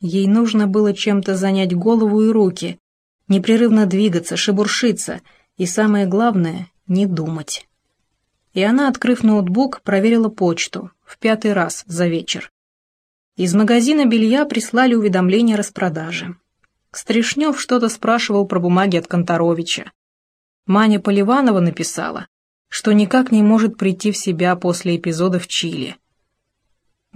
Ей нужно было чем-то занять голову и руки, непрерывно двигаться, шебуршиться и, самое главное, не думать. И она, открыв ноутбук, проверила почту в пятый раз за вечер. Из магазина белья прислали уведомление о распродаже. Стришнев что-то спрашивал про бумаги от Конторовича. Маня Поливанова написала, что никак не может прийти в себя после эпизода в Чили.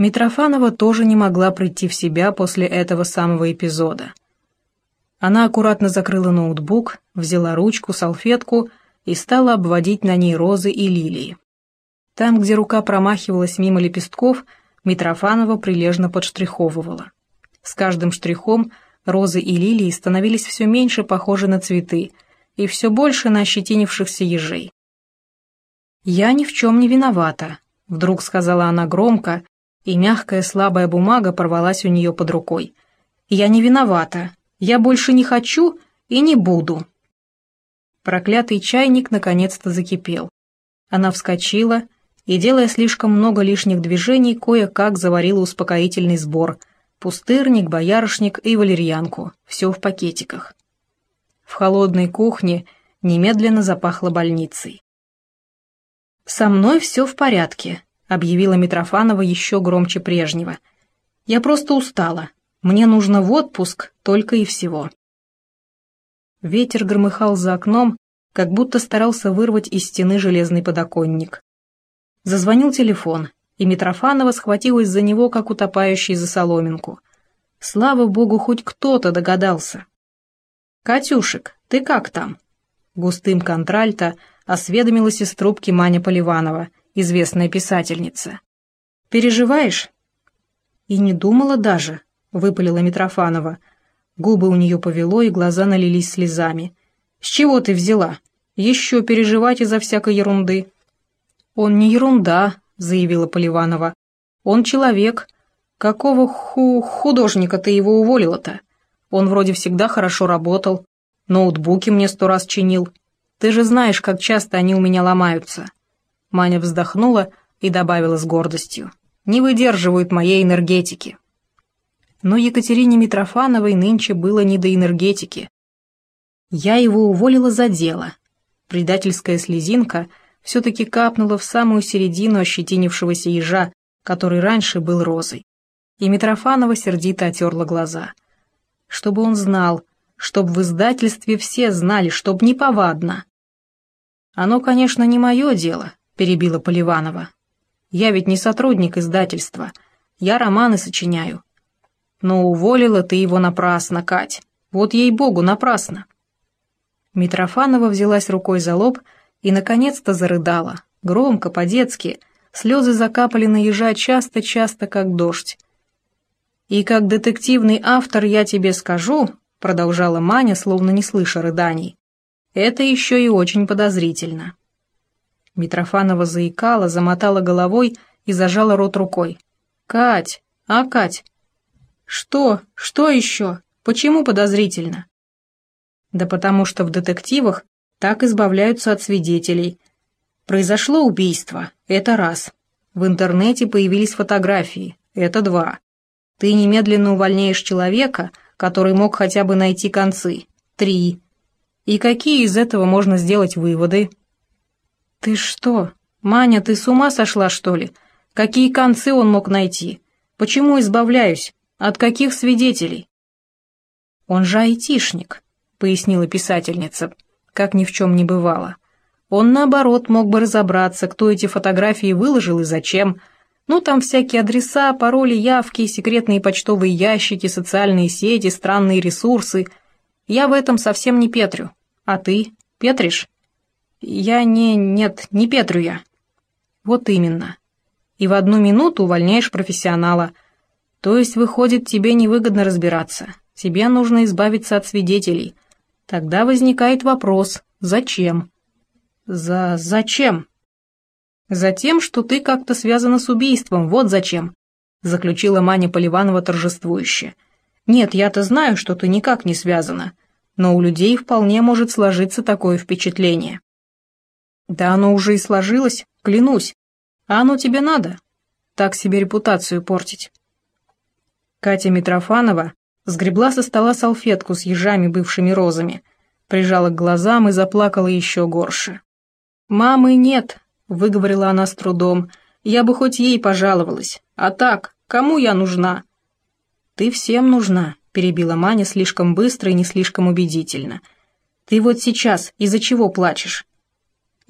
Митрофанова тоже не могла прийти в себя после этого самого эпизода. Она аккуратно закрыла ноутбук, взяла ручку, салфетку и стала обводить на ней розы и лилии. Там, где рука промахивалась мимо лепестков, Митрофанова прилежно подштриховывала. С каждым штрихом розы и лилии становились все меньше похожи на цветы и все больше на ощетинившихся ежей. «Я ни в чем не виновата», — вдруг сказала она громко, и мягкая слабая бумага порвалась у нее под рукой. «Я не виновата. Я больше не хочу и не буду». Проклятый чайник наконец-то закипел. Она вскочила и, делая слишком много лишних движений, кое-как заварила успокоительный сбор. Пустырник, боярышник и валерьянку. Все в пакетиках. В холодной кухне немедленно запахло больницей. «Со мной все в порядке», — объявила Митрофанова еще громче прежнего. «Я просто устала. Мне нужно в отпуск только и всего». Ветер громыхал за окном, как будто старался вырвать из стены железный подоконник. Зазвонил телефон, и Митрофанова схватилась за него, как утопающий за соломинку. Слава богу, хоть кто-то догадался. «Катюшек, ты как там?» Густым контральто осведомилась из трубки Маня Поливанова, известная писательница. «Переживаешь?» «И не думала даже», — выпалила Митрофанова. Губы у нее повело, и глаза налились слезами. «С чего ты взяла? Еще переживать из-за всякой ерунды». «Он не ерунда», — заявила Поливанова. «Он человек. Какого ху художника ты его уволила-то? Он вроде всегда хорошо работал. Ноутбуки мне сто раз чинил. Ты же знаешь, как часто они у меня ломаются». Маня вздохнула и добавила с гордостью. «Не выдерживают моей энергетики». Но Екатерине Митрофановой нынче было не до энергетики. Я его уволила за дело. Предательская слезинка все-таки капнула в самую середину ощетинившегося ежа, который раньше был розой. И Митрофанова сердито отерла глаза. Чтобы он знал, чтоб в издательстве все знали, чтоб неповадно. «Оно, конечно, не мое дело», — перебила Поливанова. «Я ведь не сотрудник издательства. Я романы сочиняю. Но уволила ты его напрасно, Кать. Вот ей-богу, напрасно». Митрофанова взялась рукой за лоб и, наконец-то, зарыдала. Громко, по-детски. Слезы закапали на ежа часто-часто, как дождь. «И как детективный автор я тебе скажу», — продолжала Маня, словно не слыша рыданий, это еще и очень подозрительно. Митрофанова заикала, замотала головой и зажала рот рукой. «Кать! А, Кать?» «Что? Что еще? Почему подозрительно?» «Да потому что в детективах так избавляются от свидетелей. Произошло убийство, это раз. В интернете появились фотографии, это два. Ты немедленно увольняешь человека, который мог хотя бы найти концы, три. И какие из этого можно сделать выводы? Ты что, Маня, ты с ума сошла, что ли? Какие концы он мог найти? Почему избавляюсь? От каких свидетелей? Он же айтишник, пояснила писательница, как ни в чем не бывало. Он, наоборот, мог бы разобраться, кто эти фотографии выложил и зачем. Ну, там всякие адреса, пароли, явки, секретные почтовые ящики, социальные сети, странные ресурсы. Я в этом совсем не петрю. А ты? Петриш? Я не... нет, не петрю я. Вот именно. И в одну минуту увольняешь профессионала. То есть, выходит, тебе невыгодно разбираться. Тебе нужно избавиться от свидетелей. Тогда возникает вопрос, зачем? За... зачем? Затем, что ты как-то связана с убийством, вот зачем, заключила Маня Поливанова торжествующе. Нет, я-то знаю, что ты никак не связана но у людей вполне может сложиться такое впечатление. Да оно уже и сложилось, клянусь. А оно тебе надо? Так себе репутацию портить. Катя Митрофанова сгребла со стола салфетку с ежами, бывшими розами, прижала к глазам и заплакала еще горше. «Мамы нет», — выговорила она с трудом, — «я бы хоть ей пожаловалась. А так, кому я нужна?» «Ты всем нужна», — перебила Маня слишком быстро и не слишком убедительно. «Ты вот сейчас из-за чего плачешь?»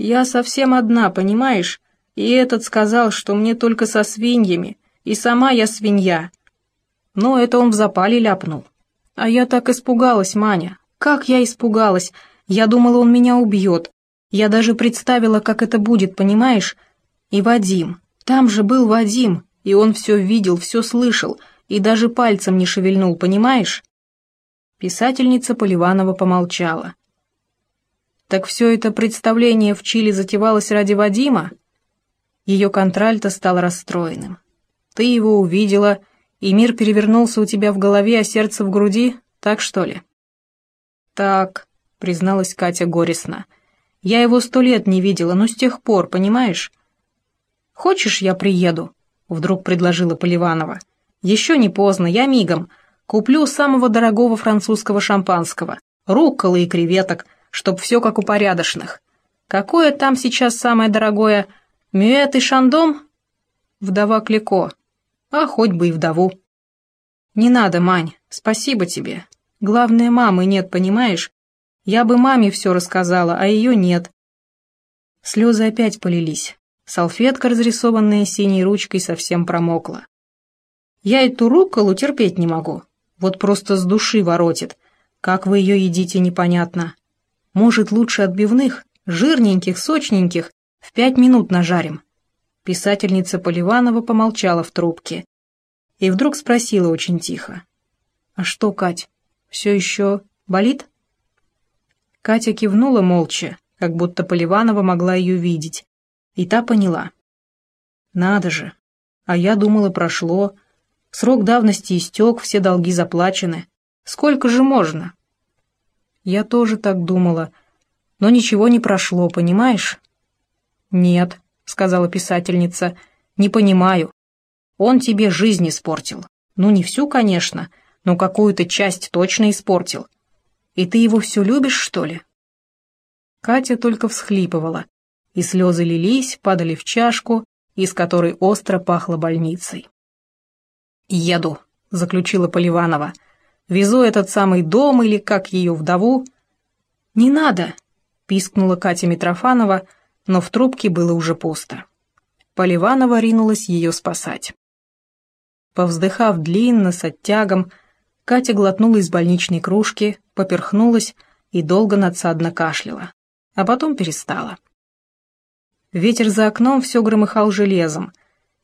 «Я совсем одна, понимаешь? И этот сказал, что мне только со свиньями, и сама я свинья. Но это он в запале ляпнул. А я так испугалась, Маня. Как я испугалась. Я думала, он меня убьет. Я даже представила, как это будет, понимаешь? И Вадим. Там же был Вадим, и он все видел, все слышал, и даже пальцем не шевельнул, понимаешь? Писательница Поливанова помолчала. «Так все это представление в Чили затевалось ради Вадима?» Ее контральто стал расстроенным. «Ты его увидела, и мир перевернулся у тебя в голове, а сердце в груди, так что ли?» «Так», — призналась Катя горестно. «Я его сто лет не видела, но с тех пор, понимаешь?» «Хочешь, я приеду?» — вдруг предложила Поливанова. «Еще не поздно, я мигом. Куплю самого дорогого французского шампанского, рукколы и креветок, чтоб все как у порядочных. Какое там сейчас самое дорогое? Мюэт и шандом?» «Вдова Клико», а хоть бы и вдову. Не надо, Мань, спасибо тебе. Главное, мамы нет, понимаешь? Я бы маме все рассказала, а ее нет. Слезы опять полились. Салфетка, разрисованная синей ручкой, совсем промокла. Я эту руколу терпеть не могу. Вот просто с души воротит. Как вы ее едите, непонятно. Может, лучше отбивных, жирненьких, сочненьких, в пять минут нажарим. Писательница Поливанова помолчала в трубке и вдруг спросила очень тихо. «А что, Кать, все еще болит?» Катя кивнула молча, как будто Поливанова могла ее видеть, и та поняла. «Надо же! А я думала, прошло. Срок давности истек, все долги заплачены. Сколько же можно?» «Я тоже так думала, но ничего не прошло, понимаешь?» «Нет», сказала писательница. «Не понимаю. Он тебе жизнь испортил. Ну, не всю, конечно, но какую-то часть точно испортил. И ты его все любишь, что ли?» Катя только всхлипывала, и слезы лились, падали в чашку, из которой остро пахло больницей. «Еду», — заключила Поливанова. «Везу этот самый дом или как ее вдову». «Не надо», — пискнула Катя Митрофанова, — но в трубке было уже пусто. Поливанова ринулась ее спасать. Повздыхав длинно, с оттягом, Катя глотнула из больничной кружки, поперхнулась и долго надсадно кашляла, а потом перестала. Ветер за окном все громыхал железом,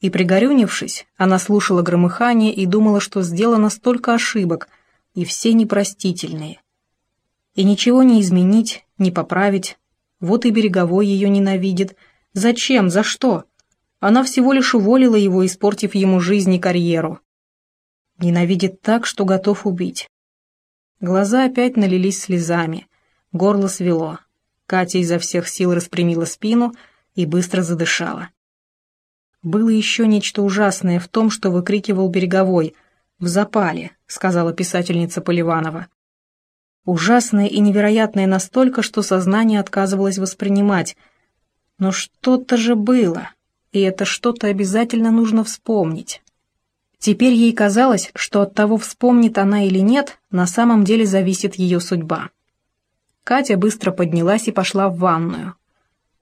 и, пригорюнившись, она слушала громыхание и думала, что сделано столько ошибок, и все непростительные. И ничего не изменить, не поправить, вот и Береговой ее ненавидит. Зачем? За что? Она всего лишь уволила его, испортив ему жизнь и карьеру. Ненавидит так, что готов убить. Глаза опять налились слезами. Горло свело. Катя изо всех сил распрямила спину и быстро задышала. Было еще нечто ужасное в том, что выкрикивал Береговой. «В запале», — сказала писательница Поливанова ужасное и невероятное настолько, что сознание отказывалось воспринимать. Но что-то же было, и это что-то обязательно нужно вспомнить. Теперь ей казалось, что от того, вспомнит она или нет, на самом деле зависит ее судьба. Катя быстро поднялась и пошла в ванную.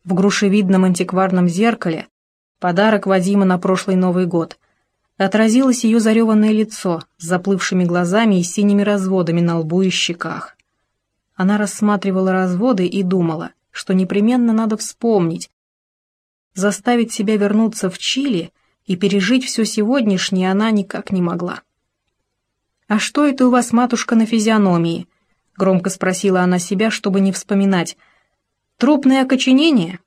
В грушевидном антикварном зеркале, подарок Вадима на прошлый Новый год, отразилось ее зареванное лицо с заплывшими глазами и синими разводами на лбу и щеках. Она рассматривала разводы и думала, что непременно надо вспомнить, заставить себя вернуться в Чили и пережить все сегодняшнее она никак не могла. «А что это у вас, матушка, на физиономии?» — громко спросила она себя, чтобы не вспоминать. «Трупное окоченение?»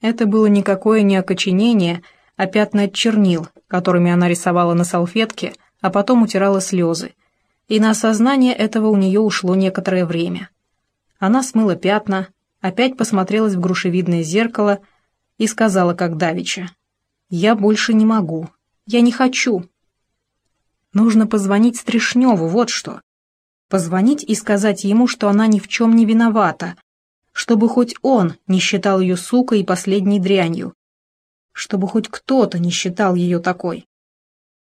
Это было никакое не окоченение, а пятна от чернил, которыми она рисовала на салфетке, а потом утирала слезы и на осознание этого у нее ушло некоторое время. Она смыла пятна, опять посмотрелась в грушевидное зеркало и сказала, как давеча, «Я больше не могу, я не хочу». Нужно позвонить Стришневу, вот что. Позвонить и сказать ему, что она ни в чем не виновата, чтобы хоть он не считал ее сукой и последней дрянью, чтобы хоть кто-то не считал ее такой.